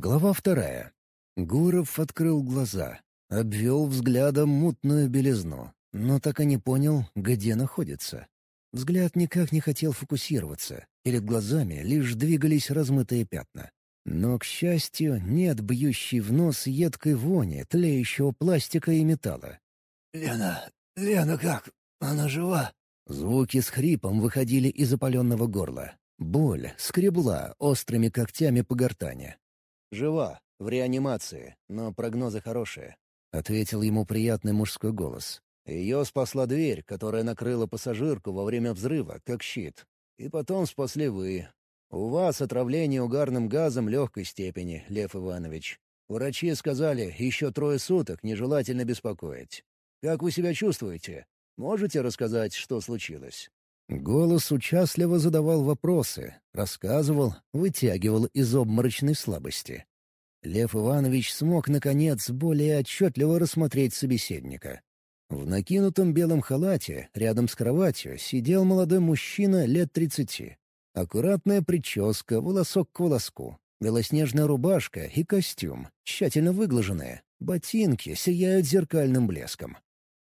Глава вторая. Гуров открыл глаза, обвел взглядом мутную белизну, но так и не понял, где находится. Взгляд никак не хотел фокусироваться, перед глазами лишь двигались размытые пятна. Но, к счастью, нет бьющей в нос едкой вони, тлеющего пластика и металла. «Лена, Лена как? Она жива?» Звуки с хрипом выходили из опаленного горла. Боль скребла острыми когтями по гортани. «Жива, в реанимации, но прогнозы хорошие», — ответил ему приятный мужской голос. Ее спасла дверь, которая накрыла пассажирку во время взрыва, как щит. И потом спасли вы. У вас отравление угарным газом легкой степени, Лев Иванович. Врачи сказали, еще трое суток нежелательно беспокоить. Как вы себя чувствуете? Можете рассказать, что случилось?» Голос участливо задавал вопросы, рассказывал, вытягивал из обморочной слабости. Лев Иванович смог, наконец, более отчетливо рассмотреть собеседника. В накинутом белом халате, рядом с кроватью, сидел молодой мужчина лет тридцати. Аккуратная прическа, волосок к волоску, белоснежная рубашка и костюм, тщательно выглаженные. Ботинки сияют зеркальным блеском.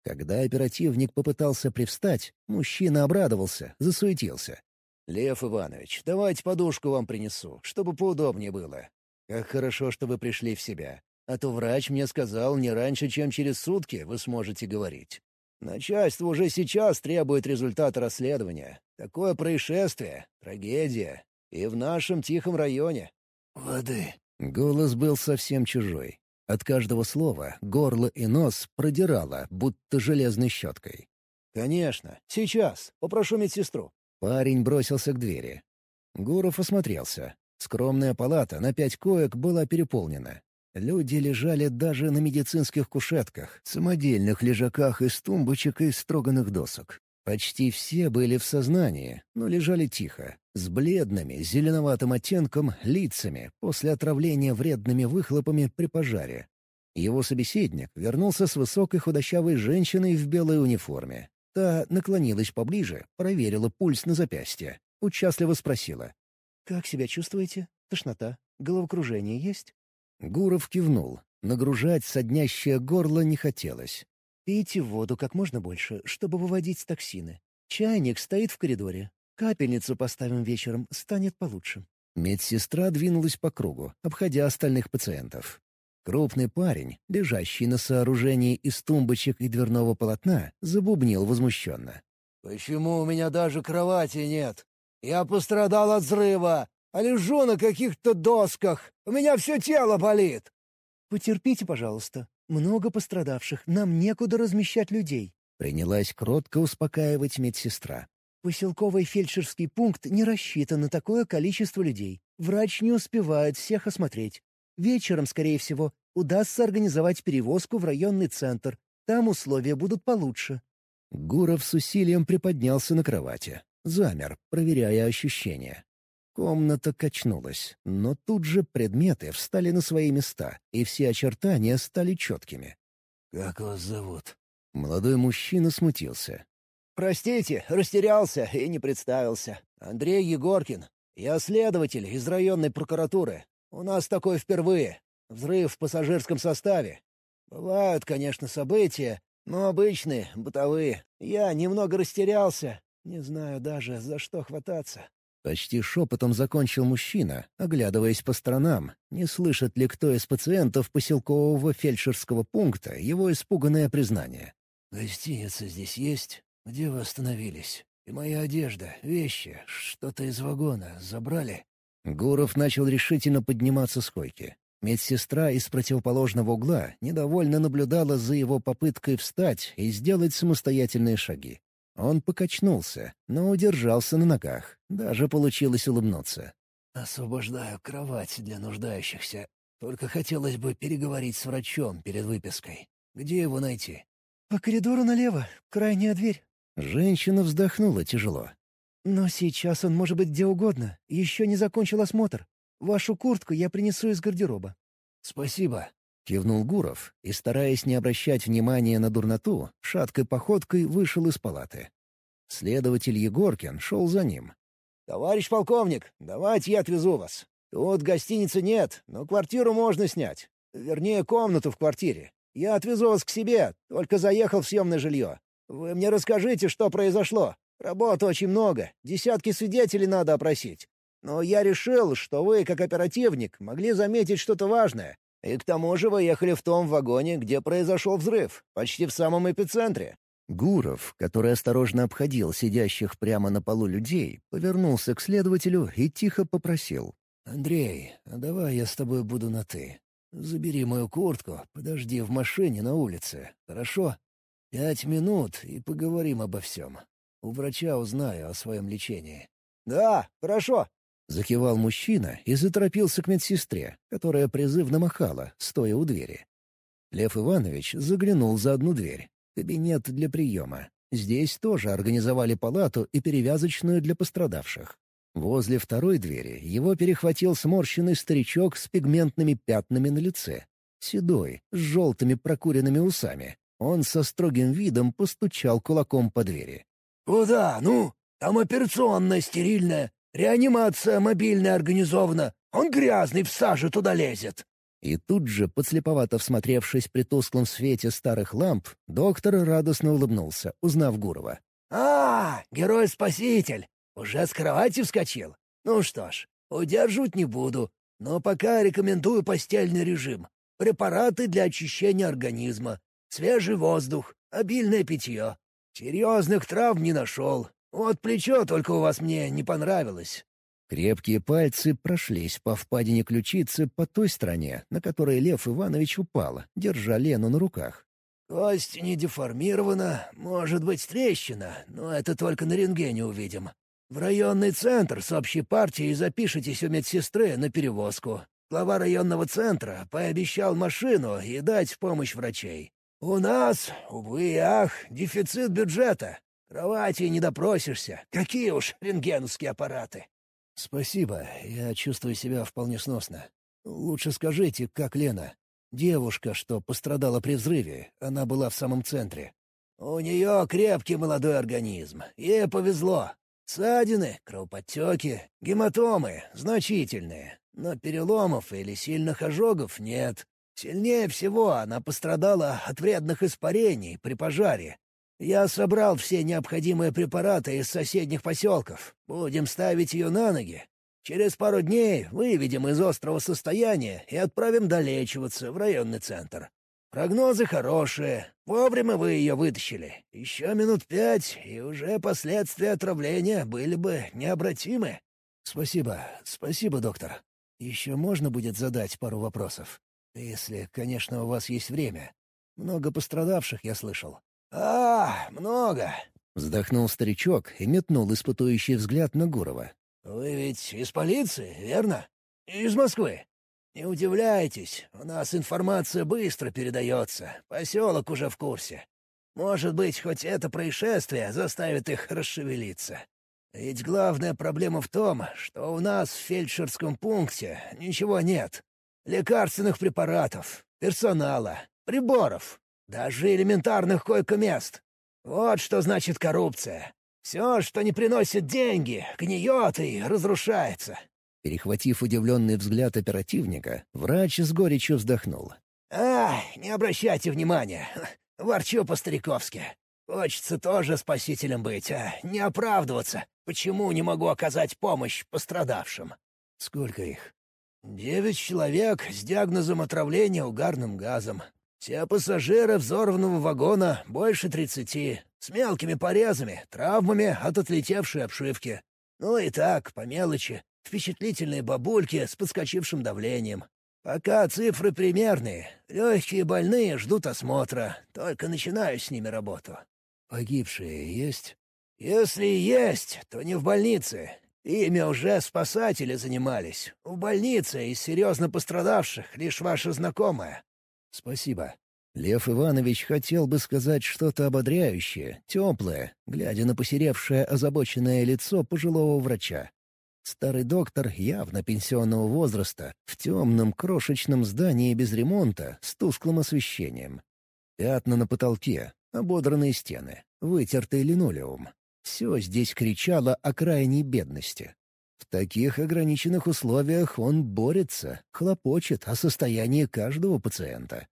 Когда оперативник попытался привстать, мужчина обрадовался, засуетился. «Лев Иванович, давайте подушку вам принесу, чтобы поудобнее было. Как хорошо, что вы пришли в себя. А то врач мне сказал, не раньше, чем через сутки вы сможете говорить. Начальство уже сейчас требует результата расследования. Такое происшествие — трагедия. И в нашем тихом районе». «Воды». Голос был совсем чужой. От каждого слова горло и нос продирало, будто железной щеткой. «Конечно. Сейчас. Попрошу медсестру». Парень бросился к двери. Гуров осмотрелся. Скромная палата на пять коек была переполнена. Люди лежали даже на медицинских кушетках, самодельных лежаках из тумбочек и строганных досок. Почти все были в сознании, но лежали тихо, с бледными, зеленоватым оттенком лицами после отравления вредными выхлопами при пожаре. Его собеседник вернулся с высокой худощавой женщиной в белой униформе. Та наклонилась поближе, проверила пульс на запястье. Участливо спросила. «Как себя чувствуете? Тошнота? Головокружение есть?» Гуров кивнул. Нагружать соднящее горло не хотелось. «Пейте воду как можно больше, чтобы выводить токсины. Чайник стоит в коридоре. Капельницу поставим вечером, станет получше». Медсестра двинулась по кругу, обходя остальных пациентов. Крупный парень, лежащий на сооружении из тумбочек и дверного полотна, забубнил возмущенно. «Почему у меня даже кровати нет? Я пострадал от взрыва, а лежу на каких-то досках. У меня все тело болит». «Потерпите, пожалуйста. Много пострадавших. Нам некуда размещать людей». Принялась кротко успокаивать медсестра. Поселковый фельдшерский пункт не рассчитан на такое количество людей. Врач не успевает всех осмотреть. Вечером, скорее всего, удастся организовать перевозку в районный центр. Там условия будут получше». Гуров с усилием приподнялся на кровати. Замер, проверяя ощущения. Комната качнулась, но тут же предметы встали на свои места, и все очертания стали четкими. «Как вас зовут?» Молодой мужчина смутился. «Простите, растерялся и не представился. Андрей Егоркин. Я следователь из районной прокуратуры. У нас такое впервые. Взрыв в пассажирском составе. Бывают, конечно, события, но обычные, бытовые. Я немного растерялся. Не знаю даже, за что хвататься». Почти шепотом закончил мужчина, оглядываясь по сторонам, не слышит ли кто из пациентов поселкового фельдшерского пункта его испуганное признание. «Гостиница здесь есть?» «Где вы остановились? И моя одежда, вещи, что-то из вагона забрали?» Гуров начал решительно подниматься с койки. Медсестра из противоположного угла недовольно наблюдала за его попыткой встать и сделать самостоятельные шаги. Он покачнулся, но удержался на ногах. Даже получилось улыбнуться. «Освобождаю кровать для нуждающихся. Только хотелось бы переговорить с врачом перед выпиской. Где его найти?» «По коридору налево, крайняя дверь». Женщина вздохнула тяжело. «Но сейчас он может быть где угодно. Еще не закончил осмотр. Вашу куртку я принесу из гардероба». «Спасибо», — кивнул Гуров и, стараясь не обращать внимания на дурноту, шаткой походкой вышел из палаты. Следователь Егоркин шел за ним. «Товарищ полковник, давайте я отвезу вас. Тут гостиницы нет, но квартиру можно снять. Вернее, комнату в квартире. Я отвезу вас к себе, только заехал в съемное жилье. Вы мне расскажите, что произошло. Работы очень много, десятки свидетелей надо опросить. Но я решил, что вы, как оперативник, могли заметить что-то важное. И к тому же вы ехали в том вагоне, где произошел взрыв, почти в самом эпицентре». Гуров, который осторожно обходил сидящих прямо на полу людей, повернулся к следователю и тихо попросил. «Андрей, а давай я с тобой буду на «ты». Забери мою куртку, подожди в машине на улице, хорошо? Пять минут и поговорим обо всем. У врача узнаю о своем лечении». «Да, хорошо», Закивал мужчина и заторопился к медсестре, которая призывно махала, стоя у двери. Лев Иванович заглянул за одну дверь. Кабинет для приема. Здесь тоже организовали палату и перевязочную для пострадавших. Возле второй двери его перехватил сморщенный старичок с пигментными пятнами на лице. Седой, с желтыми прокуренными усами. Он со строгим видом постучал кулаком по двери. «Куда? Ну, там операционная стерильная. Реанимация мобильная организована. Он грязный, в саже туда лезет». И тут же, подслеповато всмотревшись при тусклом свете старых ламп, доктор радостно улыбнулся, узнав Гурова. «А, герой-спаситель! Уже с кровати вскочил? Ну что ж, удерживать не буду, но пока рекомендую постельный режим. Препараты для очищения организма, свежий воздух, обильное питье. Серьезных травм не нашел, вот плечо только у вас мне не понравилось». Крепкие пальцы прошлись по впадине ключицы по той стороне, на которой Лев Иванович упал, держа Лену на руках. «Кость не деформирована, может быть трещина, но это только на рентгене увидим. В районный центр с общей партией запишитесь у медсестры на перевозку. Глава районного центра пообещал машину и дать помощь врачей. У нас, увы ах, дефицит бюджета, Кровати не допросишься. Какие уж рентгеновские аппараты. Спасибо, я чувствую себя вполне сносно. Лучше скажите, как Лена? Девушка, что пострадала при взрыве, она была в самом центре. У нее крепкий молодой организм. Ей повезло. Ссадины, кровоподтеки, гематомы значительные, но переломов или сильных ожогов нет. Сильнее всего она пострадала от вредных испарений при пожаре, я собрал все необходимые препараты из соседних поселков. Будем ставить ее на ноги. Через пару дней выведем из острого состояния и отправим долечиваться в районный центр. Прогнозы хорошие. Вовремя вы ее вытащили. Еще минут пять, и уже последствия отравления были бы необратимы. Спасибо, спасибо, доктор. Еще можно будет задать пару вопросов? Если, конечно, у вас есть время. Много пострадавших, я слышал. «А, много!» — вздохнул старичок и метнул испытующий взгляд на Гурова. «Вы ведь из полиции, верно? Из Москвы. Не удивляйтесь, у нас информация быстро передается, поселок уже в курсе. Может быть, хоть это происшествие заставит их расшевелиться. Ведь главная проблема в том, что у нас в фельдшерском пункте ничего нет. Лекарственных препаратов, персонала, приборов, даже элементарных койко-мест. Вот что значит коррупция. Все, что не приносит деньги, гниет и разрушается». Перехватив удивленный взгляд оперативника, врач с горечью вздохнул. «А, не обращайте внимания. Ворчу по-стариковски. Хочется тоже спасителем быть, а не оправдываться. Почему не могу оказать помощь пострадавшим?» «Сколько их?» «Девять человек с диагнозом отравления угарным газом. Все пассажиры взорванного вагона больше тридцати, с мелкими порезами, травмами от отлетевшей обшивки. Ну и так, по мелочи, впечатлительные бабульки с подскочившим давлением. Пока цифры примерные, легкие больные ждут осмотра, только начинаю с ними работу. Погибшие есть? Если и есть, то не в больнице. Ими уже спасатели занимались. В больнице из серьезно пострадавших лишь ваша знакомая. «Спасибо». Лев Иванович хотел бы сказать что-то ободряющее, теплое, глядя на посеревшее озабоченное лицо пожилого врача. Старый доктор явно пенсионного возраста, в темном крошечном здании без ремонта, с тусклым освещением. Пятна на потолке, ободранные стены, вытертый линолеум. Все здесь кричало о крайней бедности. В таких ограниченных условиях он борется, хлопочет о состоянии каждого пациента.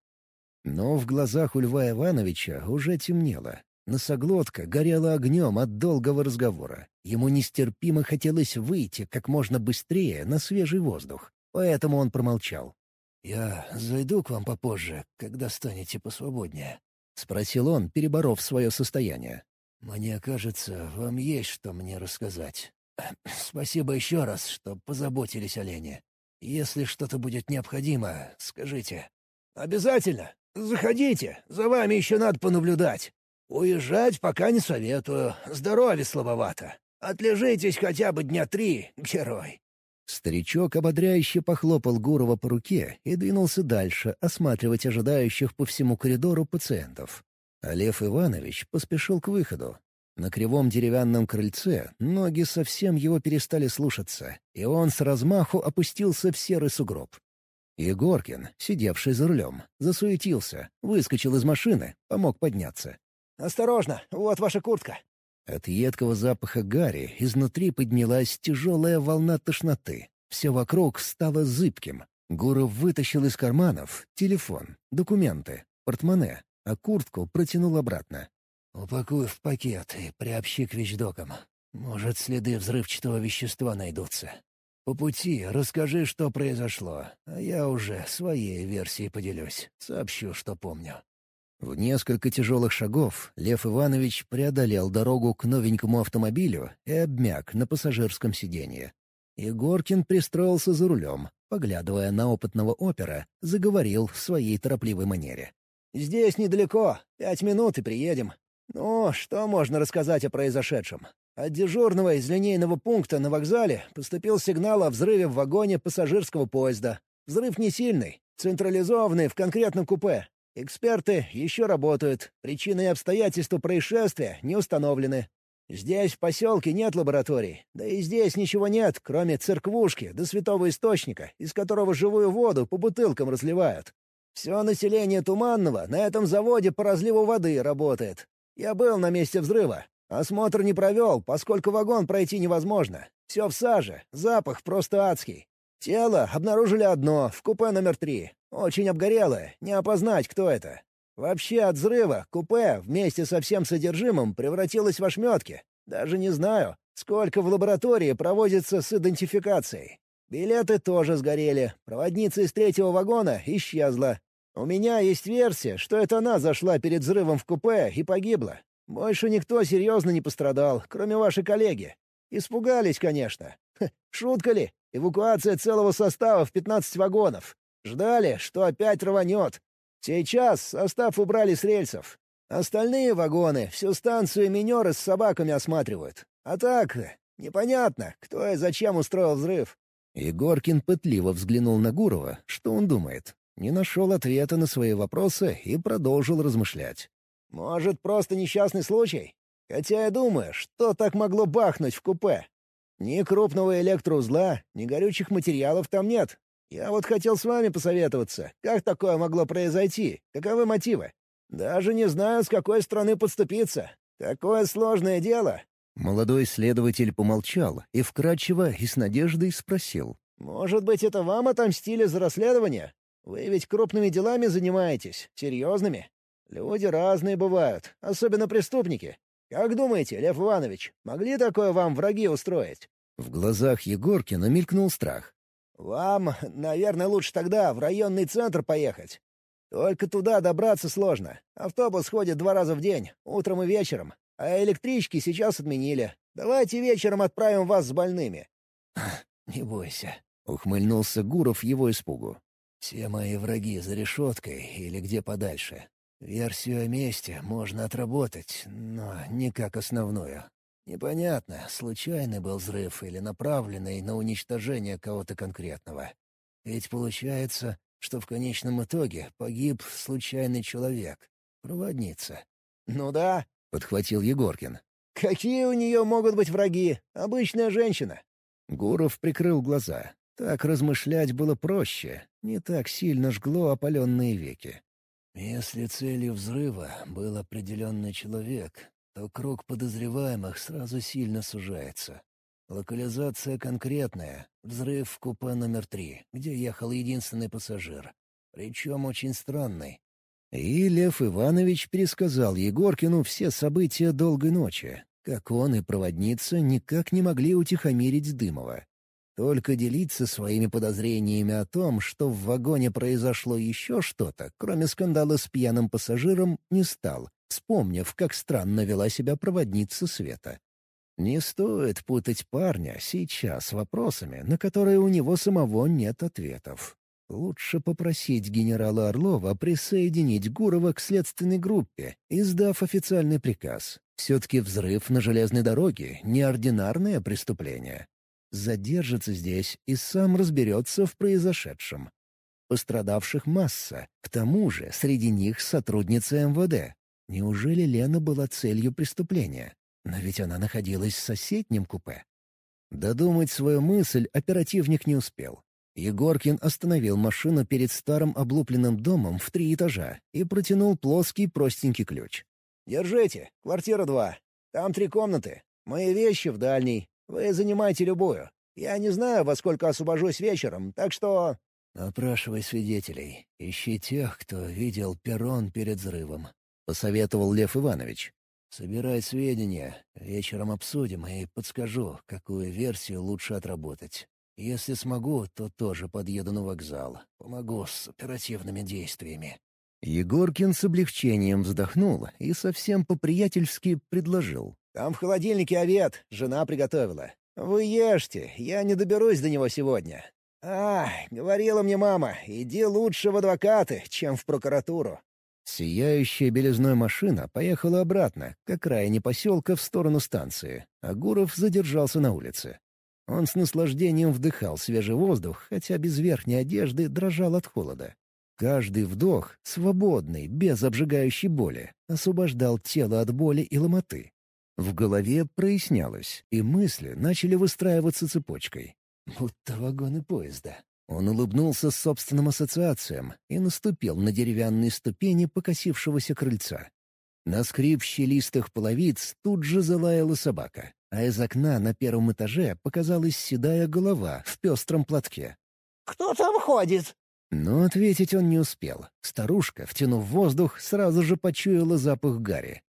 Но в глазах у Льва Ивановича уже темнело. Носоглотка горела огнем от долгого разговора. Ему нестерпимо хотелось выйти как можно быстрее на свежий воздух. Поэтому он промолчал. «Я зайду к вам попозже, когда станете посвободнее», — спросил он, переборов свое состояние. «Мне кажется, вам есть что мне рассказать. Спасибо еще раз, что позаботились о Лене. Если что-то будет необходимо, скажите». «Обязательно! Заходите, за вами еще надо понаблюдать. Уезжать пока не советую, здоровье слабовато. Отлежитесь хотя бы дня три, герой». Старичок ободряюще похлопал Гурова по руке и двинулся дальше осматривать ожидающих по всему коридору пациентов. А Лев Иванович поспешил к выходу. На кривом деревянном крыльце ноги совсем его перестали слушаться, и он с размаху опустился в серый сугроб. Егоркин, сидевший за рулем, засуетился, выскочил из машины, помог подняться. «Осторожно, вот ваша куртка!» От едкого запаха гари изнутри поднялась тяжелая волна тошноты. Все вокруг стало зыбким. Гуров вытащил из карманов телефон, документы, портмоне, а куртку протянул обратно. «Упакуй в пакет и приобщи к вещдокам. Может, следы взрывчатого вещества найдутся. По пути расскажи, что произошло, а я уже своей версией поделюсь, сообщу, что помню». В несколько тяжелых шагов Лев Иванович преодолел дорогу к новенькому автомобилю и обмяк на пассажирском сиденье. Егоркин пристроился за рулем, поглядывая на опытного опера, заговорил в своей торопливой манере. «Здесь недалеко, пять минут и приедем. Ну, что можно рассказать о произошедшем? От дежурного из линейного пункта на вокзале поступил сигнал о взрыве в вагоне пассажирского поезда. Взрыв не сильный, централизованный в конкретном купе. Эксперты еще работают, причины и обстоятельства происшествия не установлены. Здесь, в поселке, нет лабораторий. Да и здесь ничего нет, кроме церквушки до святого источника, из которого живую воду по бутылкам разливают. Все население Туманного на этом заводе по разливу воды работает. Я был на месте взрыва. Осмотр не провел, поскольку вагон пройти невозможно. Все в саже, запах просто адский. Тело обнаружили одно, в купе номер три. Очень обгорелое, не опознать, кто это. Вообще от взрыва купе вместе со всем содержимым превратилось в ошметки. Даже не знаю, сколько в лаборатории проводится с идентификацией. Билеты тоже сгорели, проводница из третьего вагона исчезла. У меня есть версия, что это она зашла перед взрывом в купе и погибла. Больше никто серьезно не пострадал, кроме вашей коллеги. Испугались, конечно. Шутка ли? Эвакуация целого состава в 15 вагонов. Ждали, что опять рванет. Сейчас состав убрали с рельсов. Остальные вагоны всю станцию минеры с собаками осматривают. А так, непонятно, кто и зачем устроил взрыв. Егоркин пытливо взглянул на Гурова, что он думает. Не нашел ответа на свои вопросы и продолжил размышлять. «Может, просто несчастный случай? Хотя я думаю, что так могло бахнуть в купе. Ни крупного электроузла, ни горючих материалов там нет. Я вот хотел с вами посоветоваться. Как такое могло произойти? Каковы мотивы? Даже не знаю, с какой стороны подступиться. Такое сложное дело». Молодой следователь помолчал и вкрадчиво и с надеждой спросил. «Может быть, это вам отомстили за расследование? Вы ведь крупными делами занимаетесь, серьезными. Люди разные бывают, особенно преступники. Как думаете, Лев Иванович, могли такое вам враги устроить?» В глазах Егоркина мелькнул страх. «Вам, наверное, лучше тогда в районный центр поехать. Только туда добраться сложно. Автобус ходит два раза в день, утром и вечером. А электрички сейчас отменили. Давайте вечером отправим вас с больными». «Не бойся», — ухмыльнулся Гуров его испугу. «Все мои враги за решеткой или где подальше. Версию о месте можно отработать, но не как основную. Непонятно, случайный был взрыв или направленный на уничтожение кого-то конкретного. Ведь получается, что в конечном итоге погиб случайный человек, проводница. «Ну да», — подхватил Егоркин. «Какие у нее могут быть враги? Обычная женщина». Гуров прикрыл глаза. Так размышлять было проще, не так сильно жгло опаленные веки. Если целью взрыва был определенный человек, то круг подозреваемых сразу сильно сужается. Локализация конкретная. Взрыв в купе номер три, где ехал единственный пассажир. Причем очень странный. И Лев Иванович пересказал Егоркину все события долгой ночи, как он и проводница никак не могли утихомирить Дымова. Только делиться своими подозрениями о том, что в вагоне произошло еще что-то, кроме скандала с пьяным пассажиром, не стал, вспомнив, как странно вела себя проводница Света. Не стоит путать парня сейчас вопросами, на которые у него самого нет ответов. Лучше попросить генерала Орлова присоединить Гурова к следственной группе, издав официальный приказ. Все-таки взрыв на железной дороге — неординарное преступление задержится здесь и сам разберется в произошедшем. Пострадавших масса, к тому же среди них сотрудница МВД. Неужели Лена была целью преступления? Но ведь она находилась в соседнем купе. Додумать свою мысль оперативник не успел. Егоркин остановил машину перед старым облупленным домом в три этажа и протянул плоский простенький ключ. «Держите, квартира два. Там три комнаты. Мои вещи в дальней, вы занимайте любую. Я не знаю, во сколько освобожусь вечером, так что...» «Опрашивай свидетелей. Ищи тех, кто видел перрон перед взрывом», — посоветовал Лев Иванович. «Собирай сведения, вечером обсудим и подскажу, какую версию лучше отработать. Если смогу, то тоже подъеду на вокзал. Помогу с оперативными действиями». Егоркин с облегчением вздохнул и совсем по-приятельски предложил. Там в холодильнике овет, жена приготовила. Вы ешьте, я не доберусь до него сегодня. А, говорила мне мама, иди лучше в адвокаты, чем в прокуратуру. Сияющая белизной машина поехала обратно, к окраине поселка в сторону станции, а Гуров задержался на улице. Он с наслаждением вдыхал свежий воздух, хотя без верхней одежды дрожал от холода. Каждый вдох, свободный, без обжигающей боли, освобождал тело от боли и ломоты. В голове прояснялось, и мысли начали выстраиваться цепочкой. Будто вагоны поезда. Он улыбнулся собственным ассоциациям и наступил на деревянные ступени покосившегося крыльца. На скрип щелистых половиц тут же залаяла собака, а из окна на первом этаже показалась седая голова в пестром платке. «Кто там ходит?» Но ответить он не успел. Старушка, втянув воздух, сразу же почуяла запах гари.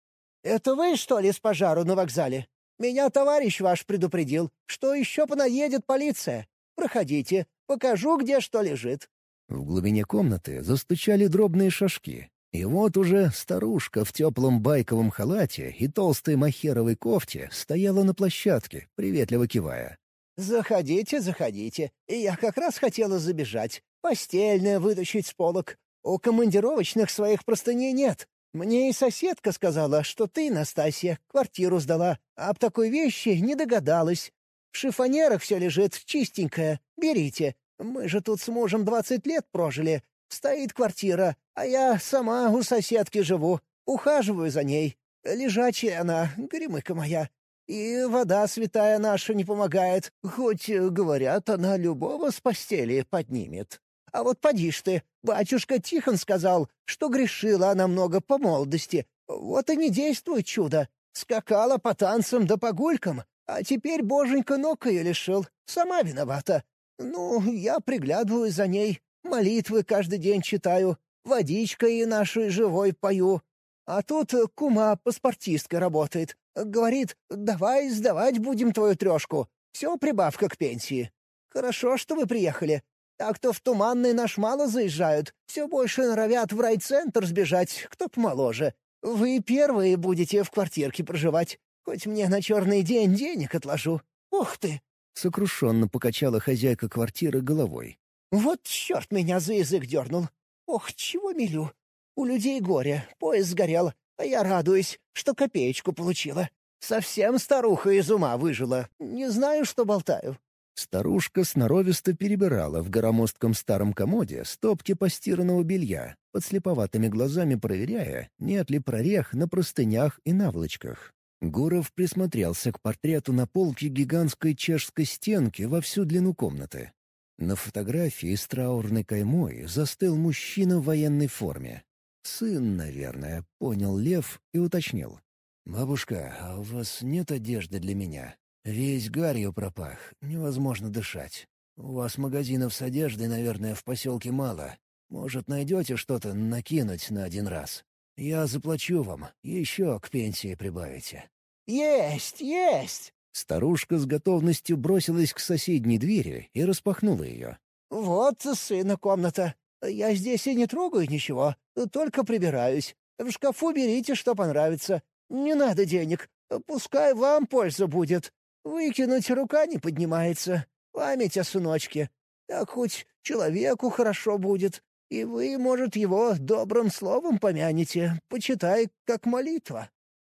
«Это вы, что ли, с пожару на вокзале? Меня товарищ ваш предупредил, что еще понаедет полиция. Проходите, покажу, где что лежит». В глубине комнаты застучали дробные шажки. И вот уже старушка в теплом байковом халате и толстой махеровой кофте стояла на площадке, приветливо кивая. «Заходите, заходите. Я как раз хотела забежать. Постельное вытащить с полок. У командировочных своих простыней нет. Мне и соседка сказала, что ты, Настасья, квартиру сдала, а об такой вещи не догадалась. В шифонерах все лежит чистенькое. Берите. Мы же тут с мужем двадцать лет прожили. Стоит квартира, а я сама у соседки живу. Ухаживаю за ней. Лежачая она, гремыка моя. И вода святая наша не помогает, хоть, говорят, она любого с постели поднимет. А вот поди ж ты, батюшка Тихон сказал, что грешила она много по молодости. Вот и не действует чудо. Скакала по танцам да по гулькам, а теперь боженька ног ее лишил. Сама виновата. Ну, я приглядываю за ней, молитвы каждый день читаю, водичкой нашей живой пою. А тут кума паспортисткой работает. Говорит, давай сдавать будем твою трешку. Все прибавка к пенсии. Хорошо, что вы приехали. Так-то в Туманный наш мало заезжают, все больше норовят в райцентр сбежать, кто помоложе. Вы первые будете в квартирке проживать, хоть мне на черный день денег отложу. Ух ты!» Сокрушенно покачала хозяйка квартиры головой. «Вот черт меня за язык дернул! Ох, чего милю! У людей горе, поезд сгорел, а я радуюсь, что копеечку получила. Совсем старуха из ума выжила, не знаю, что болтаю. Старушка сноровисто перебирала в громоздком старом комоде стопки постиранного белья, подслеповатыми глазами проверяя, нет ли прорех на простынях и наволочках. Гуров присмотрелся к портрету на полке гигантской чешской стенки во всю длину комнаты. На фотографии с траурной каймой застыл мужчина в военной форме. «Сын, наверное», — понял Лев и уточнил. «Бабушка, а у вас нет одежды для меня? Весь гарью пропах, невозможно дышать. У вас магазинов с одеждой, наверное, в поселке мало. Может, найдете что-то накинуть на один раз? Я заплачу вам, еще к пенсии прибавите». «Есть, есть!» Старушка с готовностью бросилась к соседней двери и распахнула ее. «Вот сына комната. Я здесь и не трогаю ничего, только прибираюсь. В шкафу берите, что понравится. Не надо денег, пускай вам польза будет. Выкинуть рука не поднимается. Память о сыночке. Так хоть человеку хорошо будет. И вы, может, его добрым словом помянете, почитай, как молитва».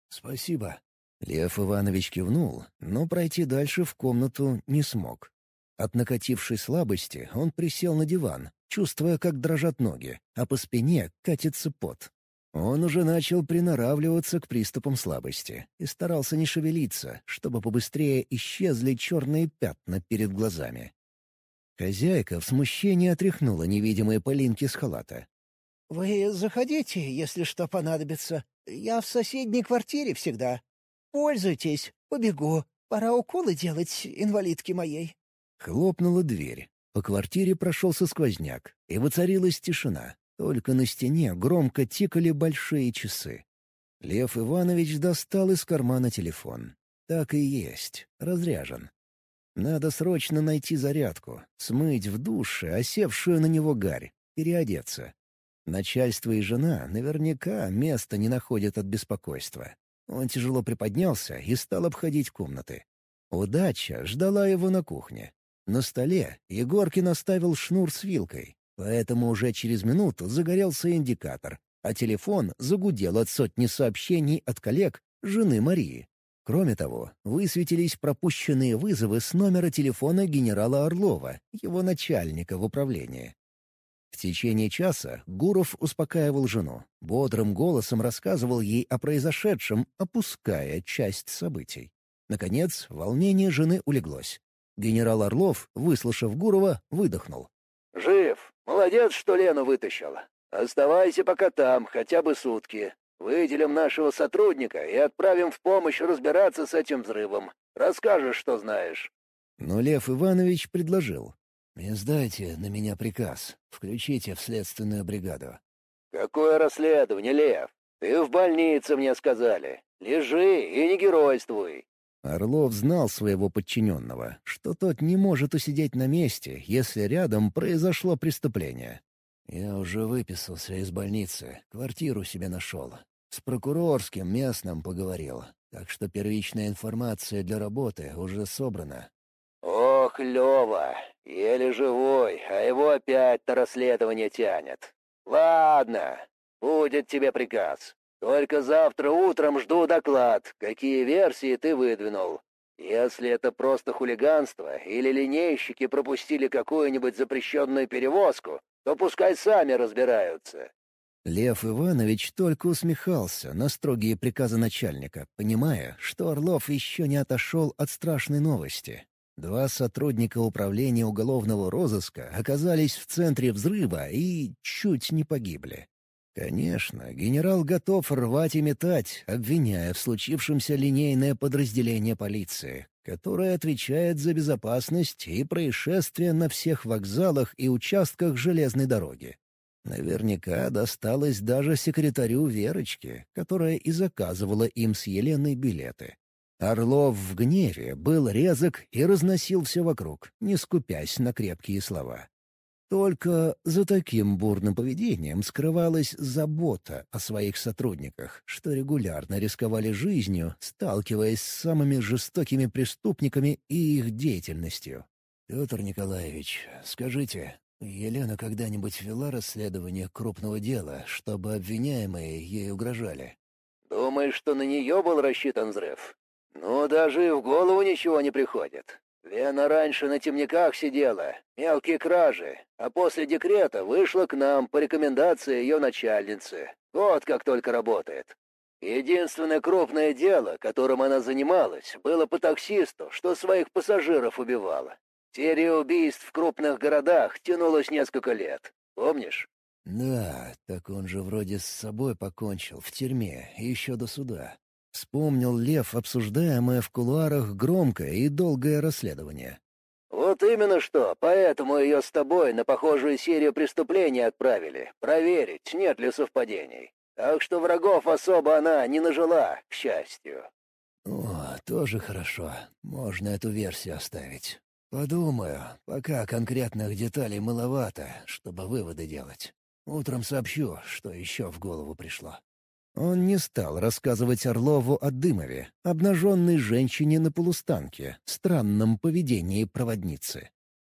«Спасибо». Лев Иванович кивнул, но пройти дальше в комнату не смог. От накатившей слабости он присел на диван, чувствуя, как дрожат ноги, а по спине катится пот. Он уже начал приноравливаться к приступам слабости и старался не шевелиться, чтобы побыстрее исчезли черные пятна перед глазами. Хозяйка в смущении отряхнула невидимые пылинки с халата. «Вы заходите, если что понадобится. Я в соседней квартире всегда. Пользуйтесь, побегу. Пора уколы делать инвалидке моей». Хлопнула дверь. По квартире прошелся сквозняк, и воцарилась тишина. Только на стене громко тикали большие часы. Лев Иванович достал из кармана телефон. Так и есть, разряжен. Надо срочно найти зарядку, смыть в душе осевшую на него гарь, переодеться. Начальство и жена наверняка места не находят от беспокойства. Он тяжело приподнялся и стал обходить комнаты. Удача ждала его на кухне. На столе Егоркин оставил шнур с вилкой, поэтому уже через минуту загорелся индикатор, а телефон загудел от сотни сообщений от коллег жены Марии. Кроме того, высветились пропущенные вызовы с номера телефона генерала Орлова, его начальника в управлении. В течение часа Гуров успокаивал жену, бодрым голосом рассказывал ей о произошедшем, опуская часть событий. Наконец, волнение жены улеглось. Генерал Орлов, выслушав Гурова, выдохнул. «Жив. Молодец, что Лену вытащил. Оставайся пока там, хотя бы сутки. Выделим нашего сотрудника и отправим в помощь разбираться с этим взрывом. Расскажешь, что знаешь». Но Лев Иванович предложил. «Издайте на меня приказ. Включите в следственную бригаду». «Какое расследование, Лев? Ты в больнице, мне сказали. Лежи и не геройствуй». Орлов знал своего подчиненного, что тот не может усидеть на месте, если рядом произошло преступление. «Я уже выписался из больницы, квартиру себе нашел. С прокурорским местным поговорил, так что первичная информация для работы уже собрана». «Ох, Лёва, еле живой, а его опять на расследование тянет. Ладно, будет тебе приказ. Только завтра утром жду доклад, какие версии ты выдвинул. Если это просто хулиганство или линейщики пропустили какую-нибудь запрещенную перевозку, то пускай сами разбираются». Лев Иванович только усмехался на строгие приказы начальника, понимая, что Орлов еще не отошел от страшной новости. Два сотрудника управления уголовного розыска оказались в центре взрыва и чуть не погибли. Конечно, генерал готов рвать и метать, обвиняя в случившемся линейное подразделение полиции, которая отвечает за безопасность и происшествия на всех вокзалах и участках железной дороги. Наверняка досталось даже секретарю Верочки, которая и заказывала им с Еленой билеты. Орлов в гневе был резок и разносил все вокруг, не скупясь на крепкие слова. Только за таким бурным поведением скрывалась забота о своих сотрудниках, что регулярно рисковали жизнью, сталкиваясь с самыми жестокими преступниками и их деятельностью. «Петр Николаевич, скажите, Елена когда-нибудь вела расследование крупного дела, чтобы обвиняемые ей угрожали?» «Думаешь, что на нее был рассчитан взрыв? Ну, даже и в голову ничего не приходит. Лена раньше на темниках сидела, мелкие кражи, а после декрета вышла к нам по рекомендации ее начальницы. Вот как только работает. Единственное крупное дело, которым она занималась, было по таксисту, что своих пассажиров убивала. Серия убийств в крупных городах тянулась несколько лет. Помнишь? Да, так он же вроде с собой покончил в тюрьме еще до суда. Вспомнил Лев обсуждаемое в кулуарах громкое и долгое расследование. «Вот именно что, поэтому ее с тобой на похожую серию преступлений отправили. Проверить, нет ли совпадений. Так что врагов особо она не нажила, к счастью». «О, тоже хорошо. Можно эту версию оставить. Подумаю, пока конкретных деталей маловато, чтобы выводы делать. Утром сообщу, что еще в голову пришло». Он не стал рассказывать Орлову о Дымове, обнаженной женщине на полустанке, странном поведении проводницы.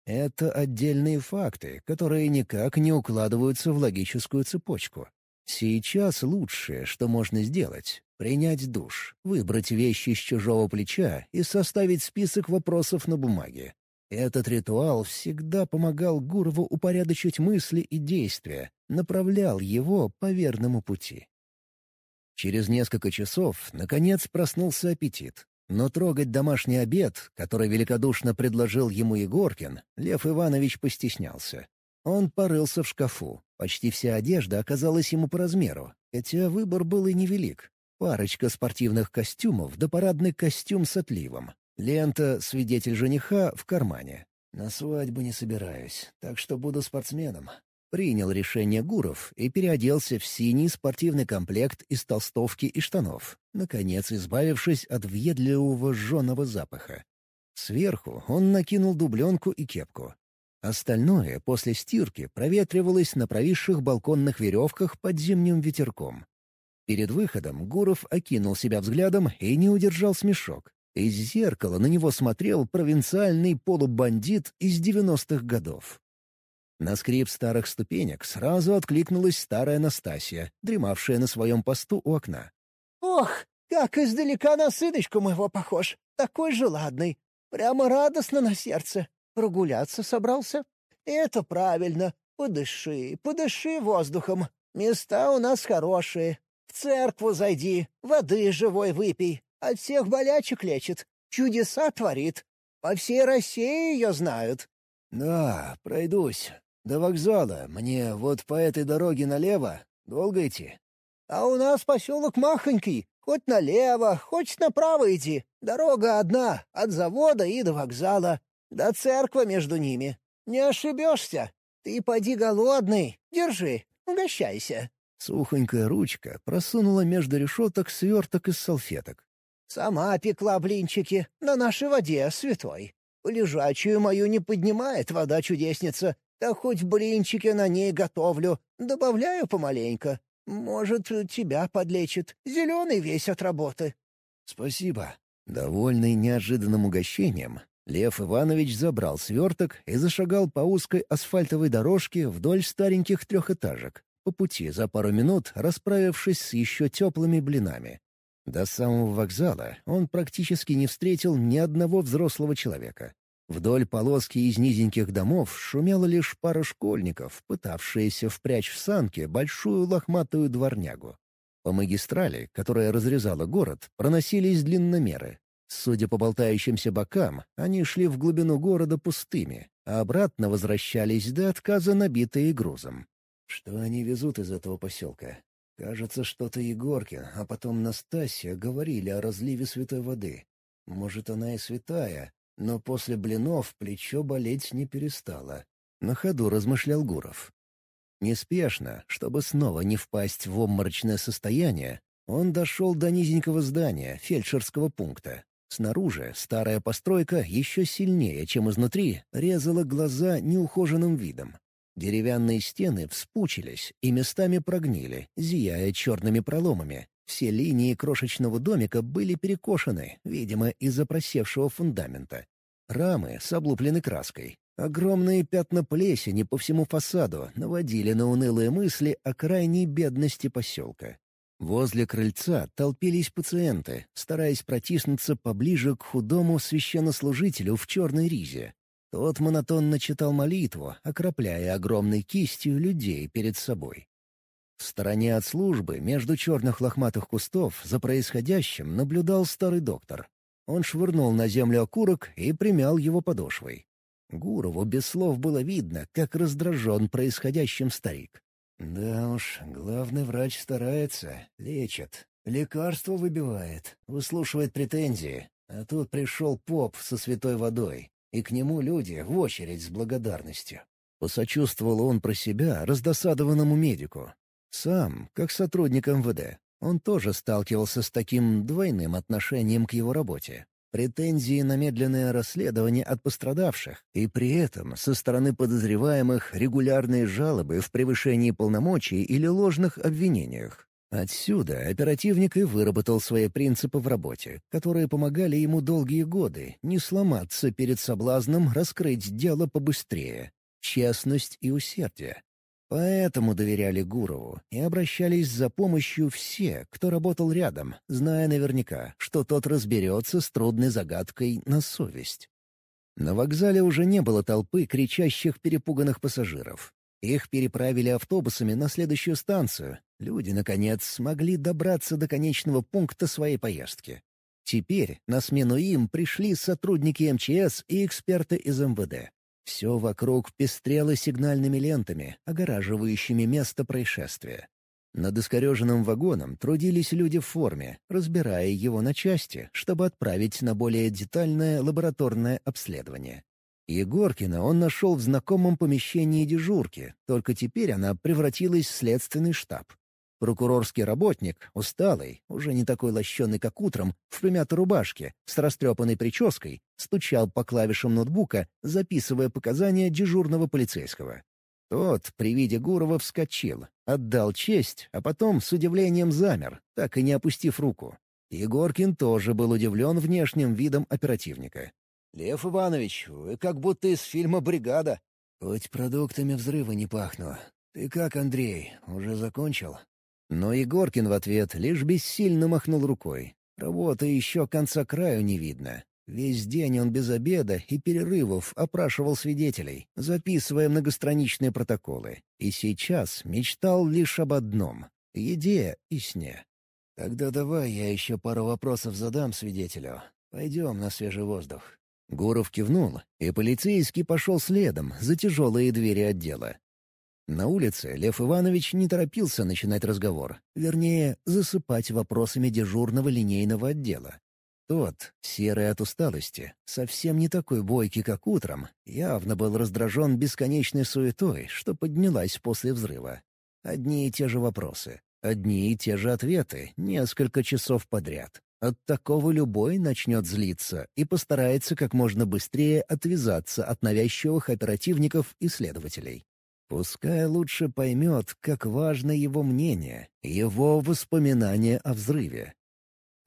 Это отдельные факты, которые никак не укладываются в логическую цепочку. Сейчас лучшее, что можно сделать — принять душ, выбрать вещи с чужого плеча и составить список вопросов на бумаге. Этот ритуал всегда помогал Гурову упорядочить мысли и действия, направлял его по верному пути. Через несколько часов, наконец, проснулся аппетит. Но трогать домашний обед, который великодушно предложил ему Егоркин, Лев Иванович постеснялся. Он порылся в шкафу. Почти вся одежда оказалась ему по размеру, хотя выбор был и невелик. Парочка спортивных костюмов да парадный костюм с отливом. Лента «Свидетель жениха» в кармане. «На свадьбу не собираюсь, так что буду спортсменом», Принял решение Гуров и переоделся в синий спортивный комплект из толстовки и штанов, наконец избавившись от въедливого жженого запаха. Сверху он накинул дубленку и кепку. Остальное после стирки проветривалось на провисших балконных веревках под зимним ветерком. Перед выходом Гуров окинул себя взглядом и не удержал смешок. Из зеркала на него смотрел провинциальный полубандит из девяностых годов. На скрип старых ступенек сразу откликнулась старая Настасья, дремавшая на своем посту у окна. «Ох, как издалека на сыночку моего похож! Такой же ладный! Прямо радостно на сердце! Прогуляться собрался? Это правильно! Подыши, подыши воздухом! Места у нас хорошие! В церкву зайди, воды живой выпей! От всех болячек лечит, чудеса творит! По всей России ее знают!» «Да, пройдусь. «До вокзала. Мне вот по этой дороге налево. Долго идти?» «А у нас поселок махонький. Хоть налево, хоть направо иди. Дорога одна, от завода и до вокзала. До церкви между ними. Не ошибешься. Ты поди голодный. Держи, угощайся». Сухонькая ручка просунула между решеток сверток из салфеток. «Сама пекла блинчики на нашей воде, святой. Лежачую мою не поднимает вода-чудесница, да хоть блинчики на ней готовлю, добавляю помаленько. Может, тебя подлечит. Зеленый весь от работы». «Спасибо». Довольный неожиданным угощением, Лев Иванович забрал сверток и зашагал по узкой асфальтовой дорожке вдоль стареньких трехэтажек, по пути за пару минут расправившись с еще теплыми блинами. До самого вокзала он практически не встретил ни одного взрослого человека. Вдоль полоски из низеньких домов шумела лишь пара школьников, пытавшиеся впрячь в санки большую лохматую дворнягу. По магистрали, которая разрезала город, проносились длинномеры. Судя по болтающимся бокам, они шли в глубину города пустыми, а обратно возвращались до отказа набитые грузом. Что они везут из этого поселка? Кажется, что-то Егоркин, а потом Настасья говорили о разливе святой воды. Может, она и святая, но после блинов плечо болеть не перестало. На ходу размышлял Гуров. Неспешно, чтобы снова не впасть в обморочное состояние, он дошел до низенького здания, фельдшерского пункта. Снаружи старая постройка еще сильнее, чем изнутри, резала глаза неухоженным видом. Деревянные стены вспучились и местами прогнили, зияя черными проломами. Все линии крошечного домика были перекошены, видимо, из-за просевшего фундамента. Рамы с облупленной краской. Огромные пятна плесени по всему фасаду наводили на унылые мысли о крайней бедности поселка. Возле крыльца толпились пациенты, стараясь протиснуться поближе к худому священнослужителю в черной ризе. Тот монотонно читал молитву, окропляя огромной кистью людей перед собой. В стороне от службы, между черных лохматых кустов, за происходящим наблюдал старый доктор. Он швырнул на землю окурок и примял его подошвой. Гурову без слов было видно, как раздражен происходящим старик. «Да уж, главный врач старается, лечит. Лекарство выбивает, выслушивает претензии. А тут пришел поп со святой водой, и к нему люди в очередь с благодарностью. Посочувствовал он про себя раздосадованному медику. Сам, как сотрудник МВД, он тоже сталкивался с таким двойным отношением к его работе. Претензии на медленное расследование от пострадавших, и при этом со стороны подозреваемых регулярные жалобы в превышении полномочий или ложных обвинениях. Отсюда оперативник и выработал свои принципы в работе, которые помогали ему долгие годы не сломаться перед соблазном раскрыть дело побыстрее. Честность и усердие. Поэтому доверяли Гурову и обращались за помощью все, кто работал рядом, зная наверняка, что тот разберется с трудной загадкой на совесть. На вокзале уже не было толпы кричащих перепуганных пассажиров. Их переправили автобусами на следующую станцию. Люди, наконец, смогли добраться до конечного пункта своей поездки. Теперь на смену им пришли сотрудники МЧС и эксперты из МВД. Все вокруг пестрело сигнальными лентами, огораживающими место происшествия. Над искореженным вагоном трудились люди в форме, разбирая его на части, чтобы отправить на более детальное лабораторное обследование. Егоркина он нашел в знакомом помещении дежурки, только теперь она превратилась в следственный штаб. Прокурорский работник, усталый, уже не такой лощеный, как утром, в примятой рубашке, с растрепанной прической, стучал по клавишам ноутбука, записывая показания дежурного полицейского. Тот при виде Гурова вскочил, отдал честь, а потом с удивлением замер, так и не опустив руку. Егоркин тоже был удивлен внешним видом оперативника. «Лев Иванович, вы как будто из фильма «Бригада». «Хоть продуктами взрыва не пахну. Ты как, Андрей, уже закончил?» Но Егоркин в ответ лишь бессильно махнул рукой. Работы еще конца краю не видно. Весь день он без обеда и перерывов опрашивал свидетелей, записывая многостраничные протоколы. И сейчас мечтал лишь об одном — еде и сне. «Тогда давай я еще пару вопросов задам свидетелю. Пойдем на свежий воздух». Гуров кивнул, и полицейский пошел следом за тяжелые двери отдела. На улице Лев Иванович не торопился начинать разговор, вернее, засыпать вопросами дежурного линейного отдела. Тот, серый от усталости, совсем не такой бойкий, как утром, явно был раздражен бесконечной суетой, что поднялась после взрыва. Одни и те же вопросы, одни и те же ответы, несколько часов подряд. От такого любой начнет злиться и постарается как можно быстрее отвязаться от навязчивых оперативников и следователей. Пускай лучше поймет, как важно его мнение, его воспоминания о взрыве.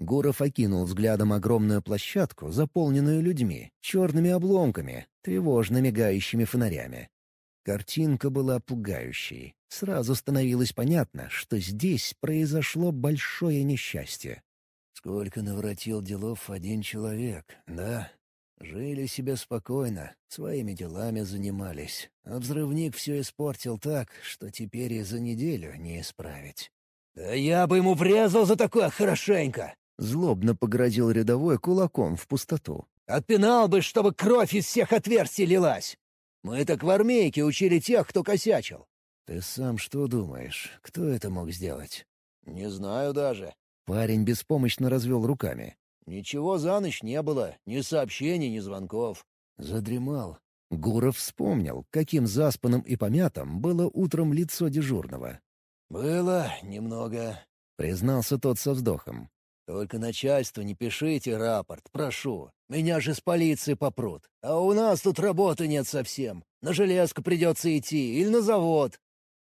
Гуров окинул взглядом огромную площадку, заполненную людьми, черными обломками, тревожно мигающими фонарями. Картинка была пугающей. Сразу становилось понятно, что здесь произошло большое несчастье. Сколько наворотил делов один человек, да? Жили себе спокойно, своими делами занимались. А взрывник все испортил так, что теперь и за неделю не исправить. «Да я бы ему врезал за такое хорошенько!» Злобно погрозил рядовой кулаком в пустоту. «Отпинал бы, чтобы кровь из всех отверстий лилась! Мы так в армейке учили тех, кто косячил!» «Ты сам что думаешь? Кто это мог сделать?» «Не знаю даже. Парень беспомощно развел руками. «Ничего за ночь не было, ни сообщений, ни звонков». Задремал. Гуров вспомнил, каким заспанным и помятым было утром лицо дежурного. «Было немного», — признался тот со вздохом. «Только начальству не пишите рапорт, прошу. Меня же с полиции попрут. А у нас тут работы нет совсем. На железку придется идти или на завод.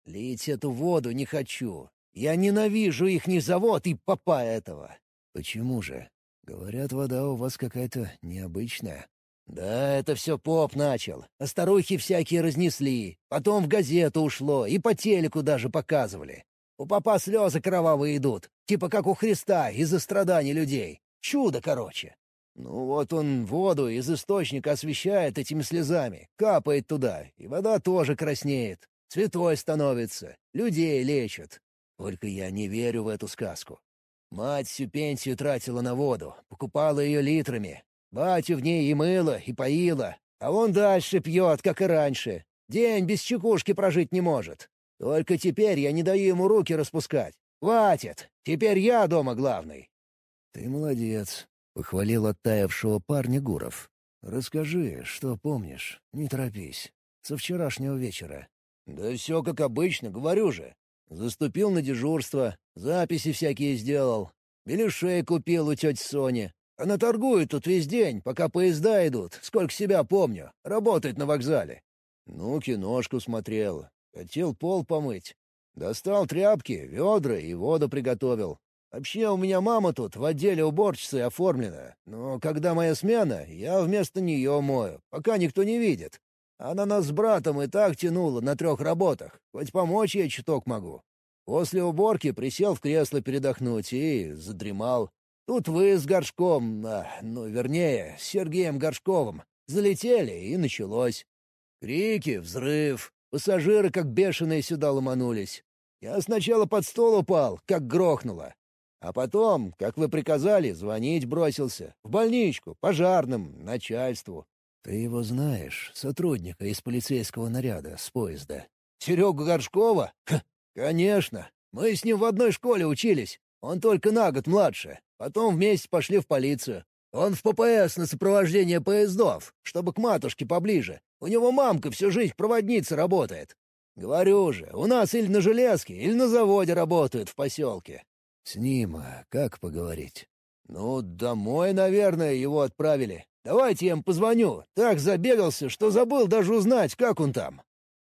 Лить эту воду не хочу. Я ненавижу ихний завод и папа этого». «Почему же? Говорят, вода у вас какая-то необычная». «Да, это все поп начал. А старухи всякие разнесли. Потом в газету ушло, и по телеку даже показывали. У папа слезы кровавые идут, типа как у Христа из-за страданий людей. Чудо, короче. Ну вот он воду из источника освещает этими слезами, капает туда, и вода тоже краснеет. Святой становится, людей лечит. Только я не верю в эту сказку. Мать всю пенсию тратила на воду, покупала ее литрами. Батю в ней и мыла, и поила. А он дальше пьет, как и раньше. День без чекушки прожить не может. Только теперь я не даю ему руки распускать. Хватит! Теперь я дома главный!» «Ты молодец», — похвалил оттаившего парня Гуров. «Расскажи, что помнишь. Не торопись. Со вчерашнего вечера». «Да все как обычно, говорю же. Заступил на дежурство, записи всякие сделал. Беляшей купил у тети Сони. Она торгует тут весь день, пока поезда идут, сколько себя помню. Работает на вокзале. Ну, киношку смотрел. Хотел пол помыть. Достал тряпки, ведра и воду приготовил. Вообще у меня мама тут в отделе уборщицы оформлена, но когда моя смена, я вместо нее мою, пока никто не видит. Она нас с братом и так тянула на трех работах, хоть помочь я чуток могу. После уборки присел в кресло передохнуть и задремал. Тут вы с Горшком, а, ну, вернее, с Сергеем Горшковым, залетели, и началось. Крики, взрыв, пассажиры как бешеные сюда ломанулись. Я сначала под стол упал, как грохнуло. А потом, как вы приказали, звонить бросился. В больничку, пожарным, начальству. «Ты его знаешь, сотрудника из полицейского наряда с поезда?» «Серегу Горшкова? Ха, конечно. Мы с ним в одной школе учились. Он только на год младше. Потом вместе пошли в полицию. Он в ППС на сопровождение поездов, чтобы к матушке поближе. У него мамка всю жизнь проводница работает. Говорю же, у нас или на железке, или на заводе работают в поселке. С ним а как поговорить? Ну, домой, наверное, его отправили. Давайте я им позвоню. Так забегался, что забыл даже узнать, как он там».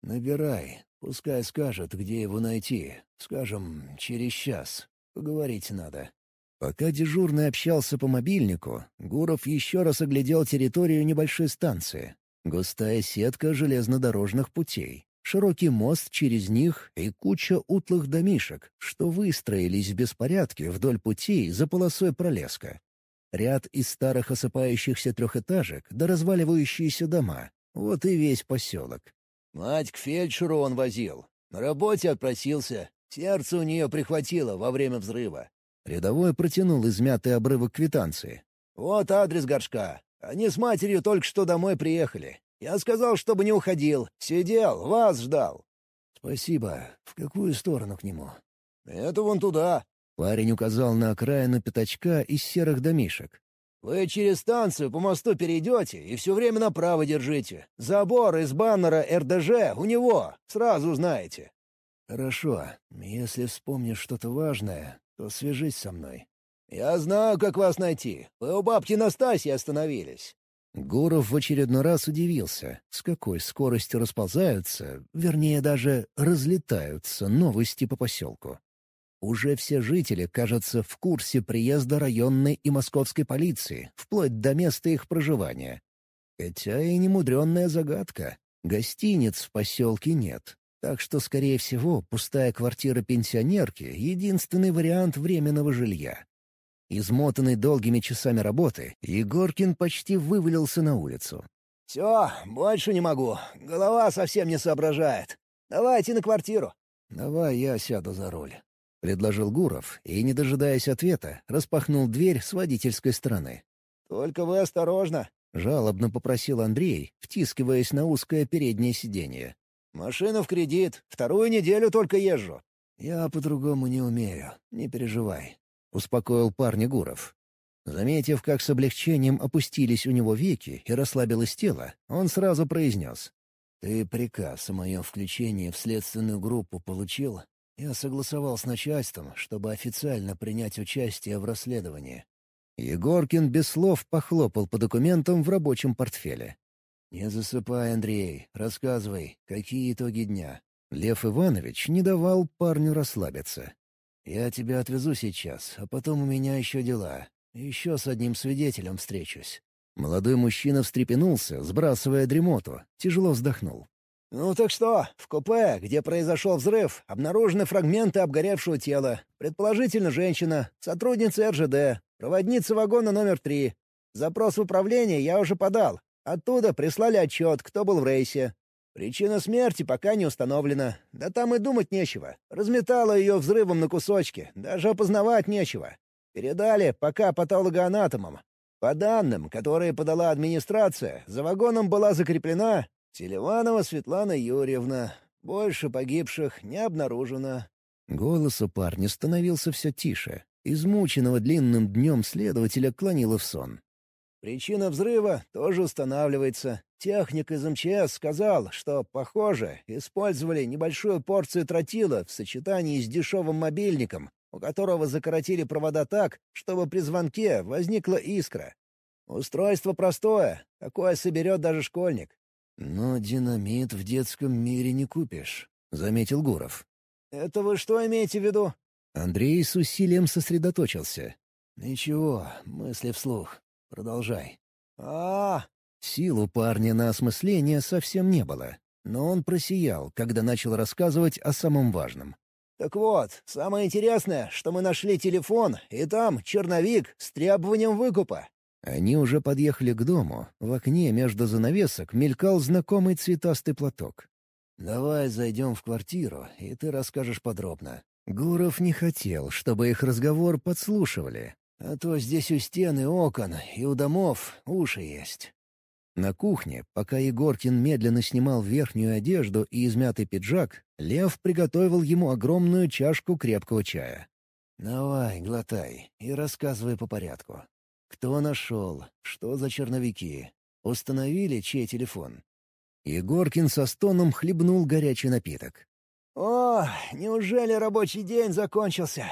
«Набирай. Пускай скажет, где его найти. Скажем, через час. Поговорить надо». Пока дежурный общался по мобильнику, Гуров еще раз оглядел территорию небольшой станции. Густая сетка железнодорожных путей, широкий мост через них и куча утлых домишек, что выстроились в беспорядке вдоль путей за полосой пролеска. Ряд из старых осыпающихся трехэтажек да разваливающиеся дома. Вот и весь поселок. Мать к фельдшеру он возил. На работе отпросился. Сердце у нее прихватило во время взрыва. Рядовой протянул измятый обрывок квитанции. «Вот адрес горшка. Они с матерью только что домой приехали. Я сказал, чтобы не уходил. Сидел, вас ждал». «Спасибо. В какую сторону к нему?» «Это вон туда. Парень указал на окраину пятачка из серых домишек. «Вы через станцию по мосту перейдете и все время направо держите. Забор из баннера РДЖ у него, сразу знаете». «Хорошо. Если вспомнишь что-то важное, то свяжись со мной». «Я знаю, как вас найти. Вы у бабки Настасьи остановились». Гуров в очередной раз удивился, с какой скоростью расползаются, вернее даже разлетаются новости по поселку. Уже все жители, кажется, в курсе приезда районной и московской полиции, вплоть до места их проживания. Хотя и немудренная загадка. Гостиниц в поселке нет. Так что, скорее всего, пустая квартира пенсионерки — единственный вариант временного жилья. Измотанный долгими часами работы, Егоркин почти вывалился на улицу. «Все, больше не могу. Голова совсем не соображает. Давайте на квартиру». «Давай я сяду за руль». — предложил Гуров и, не дожидаясь ответа, распахнул дверь с водительской стороны. «Только вы осторожно!» — жалобно попросил Андрей, втискиваясь на узкое переднее сиденье. «Машина в кредит. Вторую неделю только езжу». «Я по-другому не умею. Не переживай», — успокоил парня Гуров. Заметив, как с облегчением опустились у него веки и расслабилось тело, он сразу произнес. «Ты приказ о моем включении в следственную группу получил?» Я согласовал с начальством, чтобы официально принять участие в расследовании. Егоркин без слов похлопал по документам в рабочем портфеле. «Не засыпай, Андрей, рассказывай, какие итоги дня?» Лев Иванович не давал парню расслабиться. «Я тебя отвезу сейчас, а потом у меня еще дела. Еще с одним свидетелем встречусь». Молодой мужчина встрепенулся, сбрасывая дремоту, тяжело вздохнул. «Ну так что, в купе, где произошел взрыв, обнаружены фрагменты обгоревшего тела. Предположительно, женщина, сотрудница РЖД, проводница вагона номер три. Запрос в управление я уже подал. Оттуда прислали отчет, кто был в рейсе. Причина смерти пока не установлена. Да там и думать нечего. Разметала ее взрывом на кусочки, даже опознавать нечего. Передали пока патологоанатомам. По данным, которые подала администрация, за вагоном была закреплена Селиванова Светлана Юрьевна. Больше погибших не обнаружено. Голос у парня становился все тише. Измученного длинным днем следователя клонило в сон. Причина взрыва тоже устанавливается. Техник из МЧС сказал, что, похоже, использовали небольшую порцию тротила в сочетании с дешевым мобильником, у которого закоротили провода так, чтобы при звонке возникла искра. Устройство простое, такое соберет даже школьник. «Но динамит в детском мире не купишь», — заметил Гуров. «Это вы что имеете в виду?» Андрей с усилием сосредоточился. «Ничего, мысли вслух. Продолжай». А, Сил у парня на осмысление совсем не было, но он просиял, когда начал рассказывать о самом важном. «Так вот, самое интересное, что мы нашли телефон, и там черновик с требованием выкупа». Они уже подъехали к дому. В окне между занавесок мелькал знакомый цветастый платок. «Давай зайдем в квартиру, и ты расскажешь подробно». Гуров не хотел, чтобы их разговор подслушивали. А то здесь у стены окон и у домов уши есть. На кухне, пока Егоркин медленно снимал верхнюю одежду и измятый пиджак, Лев приготовил ему огромную чашку крепкого чая. «Давай, глотай и рассказывай по порядку. Кто нашел? Что за черновики? Установили чей телефон?» Егоркин со стоном хлебнул горячий напиток. «О, неужели рабочий день закончился?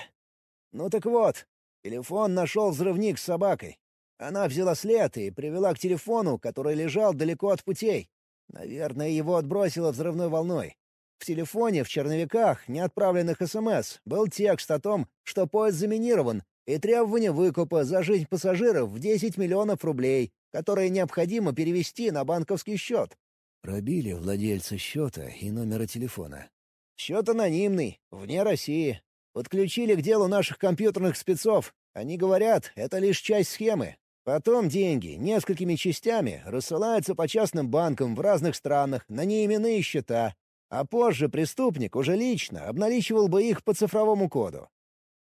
Ну так вот, телефон нашел взрывник с собакой. Она взяла след и привела к телефону, который лежал далеко от путей. Наверное, его отбросило взрывной волной. В телефоне, в черновиках, неотправленных СМС, был текст о том, что поезд заминирован, и требование выкупа за жизнь пассажиров в 10 миллионов рублей, которые необходимо перевести на банковский счет. Пробили владельца счета и номера телефона. Счет анонимный, вне России. Подключили к делу наших компьютерных спецов. Они говорят, это лишь часть схемы. Потом деньги несколькими частями рассылаются по частным банкам в разных странах на неименные счета, а позже преступник уже лично обналичивал бы их по цифровому коду.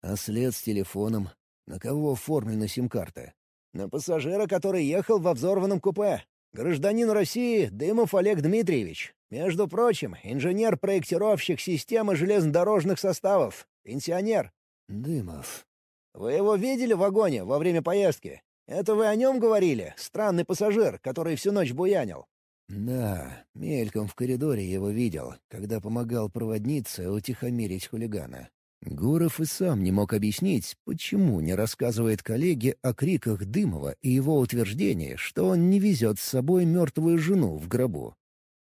А след с телефоном? На кого оформлена сим-карта? На пассажира, который ехал во взорванном купе. Гражданин России Дымов Олег Дмитриевич. Между прочим, инженер-проектировщик системы железнодорожных составов. Пенсионер. Дымов. Вы его видели в вагоне во время поездки? Это вы о нем говорили? Странный пассажир, который всю ночь буянил?» «Да, мельком в коридоре его видел, когда помогал проводнице утихомирить хулигана. Гуров и сам не мог объяснить, почему не рассказывает коллеге о криках Дымова и его утверждении, что он не везет с собой мертвую жену в гробу.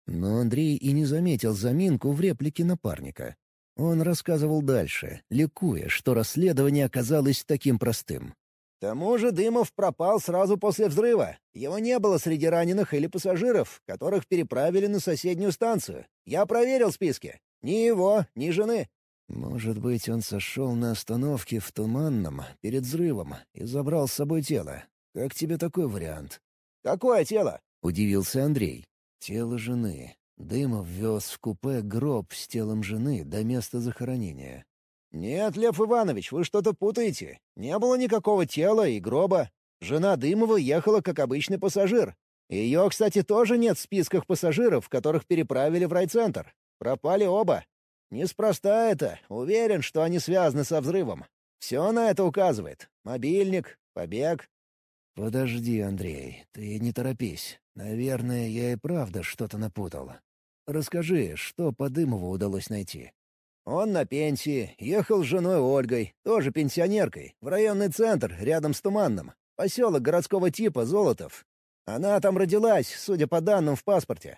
Но Андрей и не заметил заминку в реплике напарника. Он рассказывал дальше, ликуя, что расследование оказалось таким простым тому же Дымов пропал сразу после взрыва. Его не было среди раненых или пассажиров, которых переправили на соседнюю станцию. Я проверил списки. Ни его, ни жены. Может быть, он сошел на остановке в Туманном перед взрывом и забрал с собой тело. Как тебе такой вариант? «Какое тело?» — удивился Андрей. «Тело жены. Дымов вез в купе гроб с телом жены до места захоронения. «Нет, Лев Иванович, вы что-то путаете. Не было никакого тела и гроба. Жена Дымова ехала как обычный пассажир. Ее, кстати, тоже нет в списках пассажиров, которых переправили в райцентр. Пропали оба. Неспроста это. Уверен, что они связаны со взрывом. Все на это указывает. Мобильник, побег». «Подожди, Андрей, ты не торопись. Наверное, я и правда что-то напутал. Расскажи, что по Дымову удалось найти?» Он на пенсии, ехал с женой Ольгой, тоже пенсионеркой, в районный центр, рядом с Туманным, поселок городского типа Золотов. Она там родилась, судя по данным в паспорте.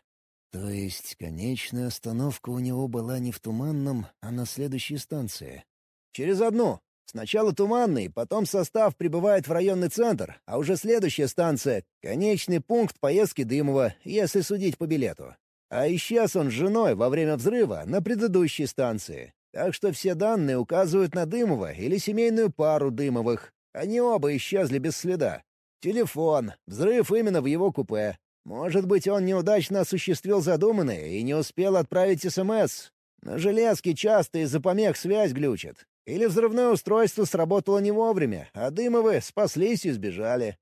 То есть конечная остановка у него была не в Туманном, а на следующей станции? Через одну. Сначала Туманный, потом состав прибывает в районный центр, а уже следующая станция — конечный пункт поездки Дымова, если судить по билету. А исчез он с женой во время взрыва на предыдущей станции. Так что все данные указывают на Дымова или семейную пару Дымовых. Они оба исчезли без следа. Телефон. Взрыв именно в его купе. Может быть, он неудачно осуществил задуманное и не успел отправить СМС. На железке часто из-за помех связь глючит. Или взрывное устройство сработало не вовремя, а Дымовы спаслись и сбежали.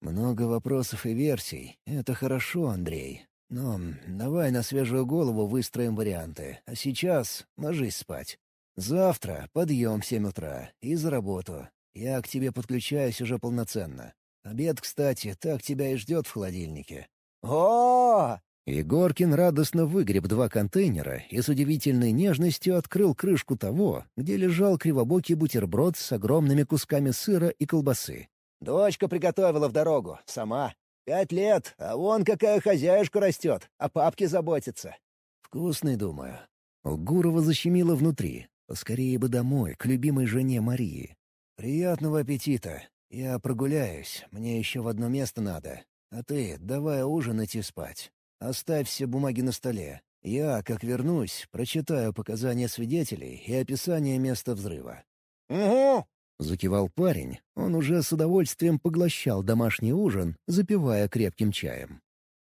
Много вопросов и версий. Это хорошо, Андрей. «Ну, давай на свежую голову выстроим варианты, а сейчас ложись спать. Завтра подъем в семь утра и за работу. Я к тебе подключаюсь уже полноценно. Обед, кстати, так тебя и ждет в холодильнике». О, Егоркин радостно выгреб два контейнера и с удивительной нежностью открыл крышку того, где лежал кривобокий бутерброд с огромными кусками сыра и колбасы. Дочка приготовила в дорогу, сама. Пять лет, а вон какая хозяюшка растет, о папке заботится. Вкусный, думаю. Гурова защемило внутри. Поскорее бы домой, к любимой жене Марии. Приятного аппетита. Я прогуляюсь, мне еще в одно место надо. А ты давай ужинать и спать. Оставь все бумаги на столе. Я, как вернусь, прочитаю показания свидетелей и описание места взрыва». «Угу!» — закивал парень. Он уже с удовольствием поглощал домашний ужин, запивая крепким чаем.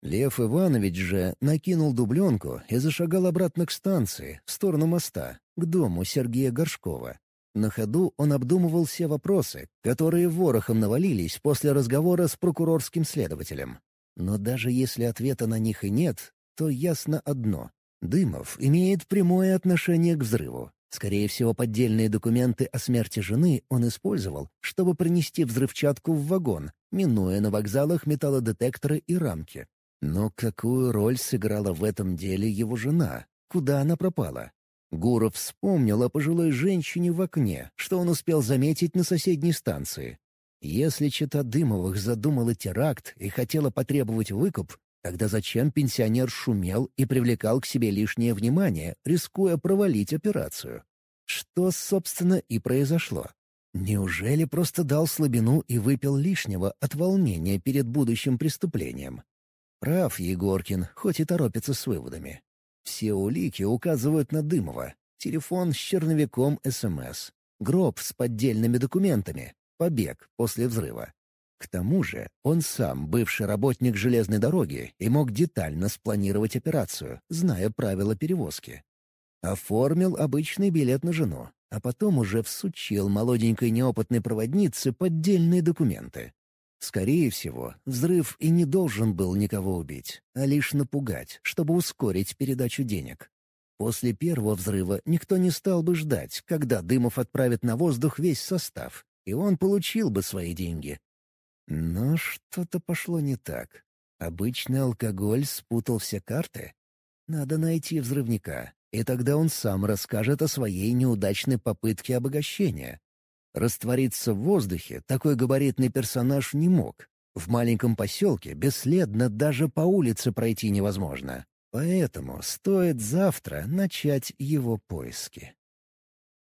Лев Иванович же накинул дубленку и зашагал обратно к станции, в сторону моста, к дому Сергея Горшкова. На ходу он обдумывал все вопросы, которые ворохом навалились после разговора с прокурорским следователем. Но даже если ответа на них и нет, то ясно одно — Дымов имеет прямое отношение к взрыву. Скорее всего, поддельные документы о смерти жены он использовал, чтобы принести взрывчатку в вагон, минуя на вокзалах металлодетекторы и рамки. Но какую роль сыграла в этом деле его жена? Куда она пропала? Гуров вспомнил о пожилой женщине в окне, что он успел заметить на соседней станции. Если чита Дымовых задумала теракт и хотела потребовать выкуп, тогда зачем пенсионер шумел и привлекал к себе лишнее внимание, рискуя провалить операцию? Что, собственно, и произошло. Неужели просто дал слабину и выпил лишнего от волнения перед будущим преступлением? Прав Егоркин, хоть и торопится с выводами. Все улики указывают на Дымова. Телефон с черновиком СМС. Гроб с поддельными документами побег после взрыва. К тому же он сам бывший работник железной дороги и мог детально спланировать операцию, зная правила перевозки. Оформил обычный билет на жену, а потом уже всучил молоденькой неопытной проводнице поддельные документы. Скорее всего, взрыв и не должен был никого убить, а лишь напугать, чтобы ускорить передачу денег. После первого взрыва никто не стал бы ждать, когда Дымов отправит на воздух весь состав, и он получил бы свои деньги. Но что-то пошло не так. Обычный алкоголь спутал все карты. Надо найти взрывника, и тогда он сам расскажет о своей неудачной попытке обогащения. Раствориться в воздухе такой габаритный персонаж не мог. В маленьком поселке бесследно даже по улице пройти невозможно. Поэтому стоит завтра начать его поиски.